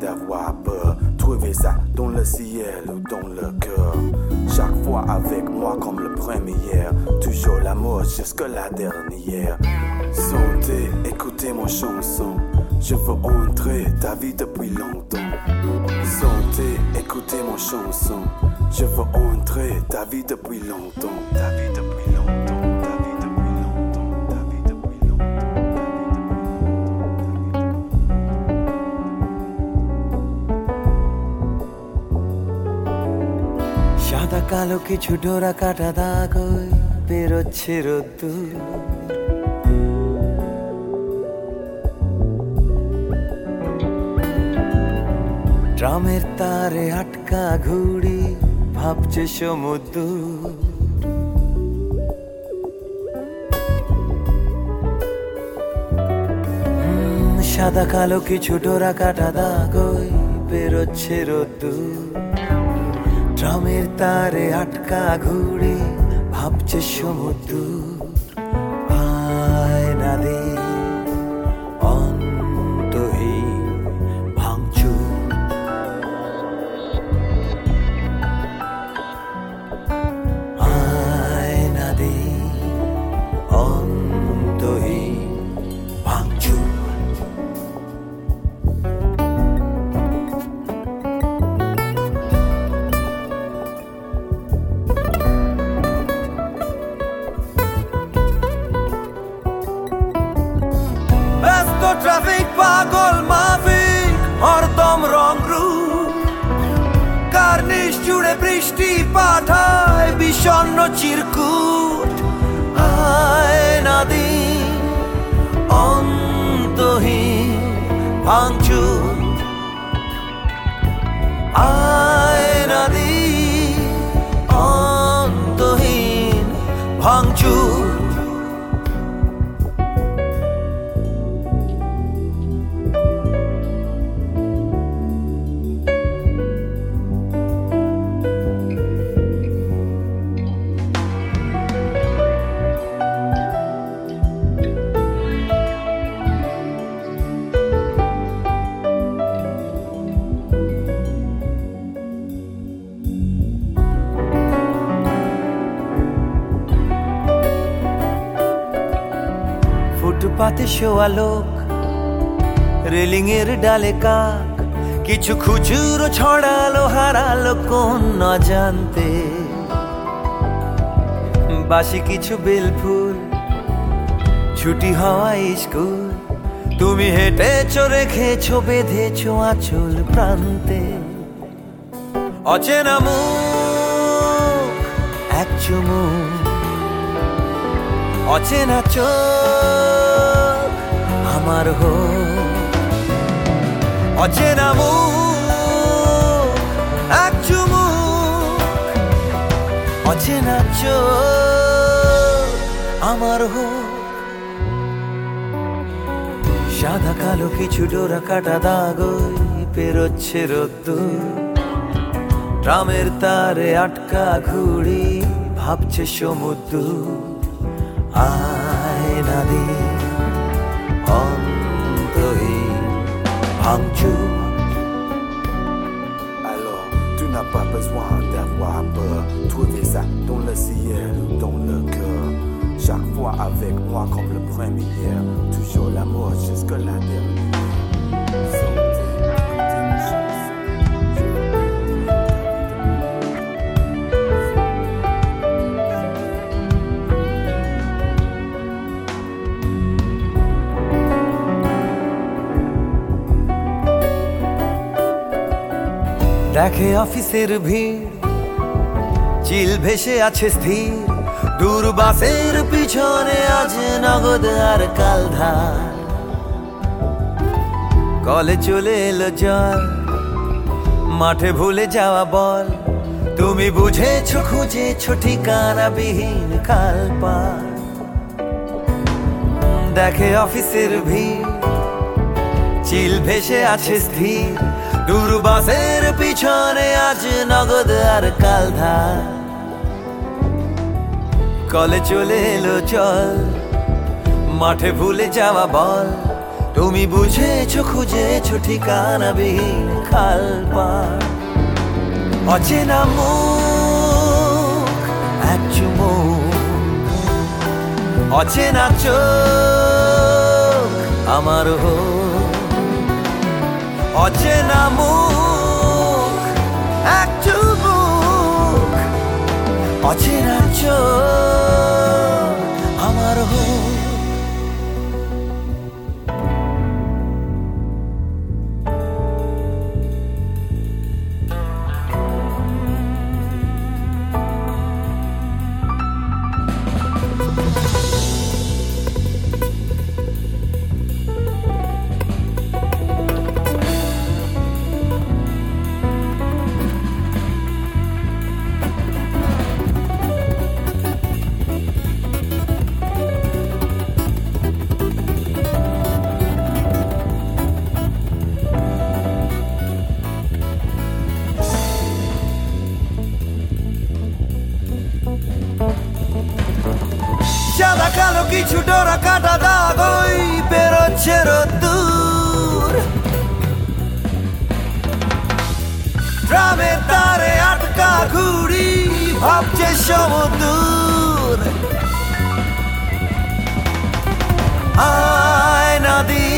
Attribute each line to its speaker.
Speaker 1: d'avoir peur. Trouver ça dans le ciel ou dans le cœur. Chaque fois avec moi comme le premier. Toujours l'amour jusque la dernière. Sentez, écoutez mon chanson. Je veux entrer ta vie depuis longtemps. Sentez, écoutez mon chanson. Je veux entrer ta vie depuis longtemps.
Speaker 2: কালো কিছু ডোরা কাটা দাগ বেরোচ্ছে রোদ্দুর। ড্রামের তারে আটকা ঘুড়ি ভাবছে সমুদ্র। সাদা কালো কিছু ডোরা কাটা দাগ বেরোচ্ছে রোদ্দুর। ড্রামের তারে আটকা ঘুরে ভাবছে সমুদ্র। আয়না দে বৃষ্টি পাঠায় বিষণ্ন চিরকুট আয়না দিন অন্তহীন ভাঙচুর। আয়না ফুটপাতে শোয়া লোক রেলিং এর ডালে কাক, কিছু খুচুরো ছড়ালো, হারালো কোন ন জানতে। বাসি কিছু বেলফুল, ছুটি হওয়া স্কুল, তুমি হেঁটে হেঁটেছো, রেখেছো, বেঁধেছো আঁচল প্রান্তে। অচেনা মুখ, এক চুমুক অচেনা চোখ। আমার হো অচেনা মুখ, এক চুমুক। অচেনা চোখ আমার হো সাদা কালো কিছু ডোরা কাটা দাগ পেরোচ্ছে রোদ্দুর। ড্রামের তারে আটকা ঘুড়ি ভাবছে সমুদ্র। আয়না দিয়ে অন্তহীন
Speaker 1: Alors, tu n'as pas besoin d'avoir peur. Trouver ça dans le ciel ou dans le cœur. Chaque fois avec moi comme le premier, toujours l'amour jusque la dernière.
Speaker 2: দেখে অফিসের ভিড়। চিল ভেসে আছে স্থির। দূর বাসের পিছনে আছে নগদ আর কালধার কলে চলে এলো জল। মাঠে ভুলে যাওয়া বল। তুমি বুঝেছ, খুঁজেছো ঠিকানা বিহীন কালপা দেখে অফিসের ভিড়। চিল ভেসে আছে স্থির। দূরবাসের পিছনে আজ নগদ আর কালধার কলে চলে এলো চল, মাঠে ভুলে যাওয়া বল। তুমি বুঝেছ, খুঁজেছো ঠিকানা বিহীন খাল পার। অচেনা মুখ, এক চুমুক। অচেনা চোখ, আমার হোক অচেনা মুখ এক চুমুক অচেনা চোখ। ড্রামের তারে আটকা ঘুড়ি ভাবছে সমুদ্র। আয় নদী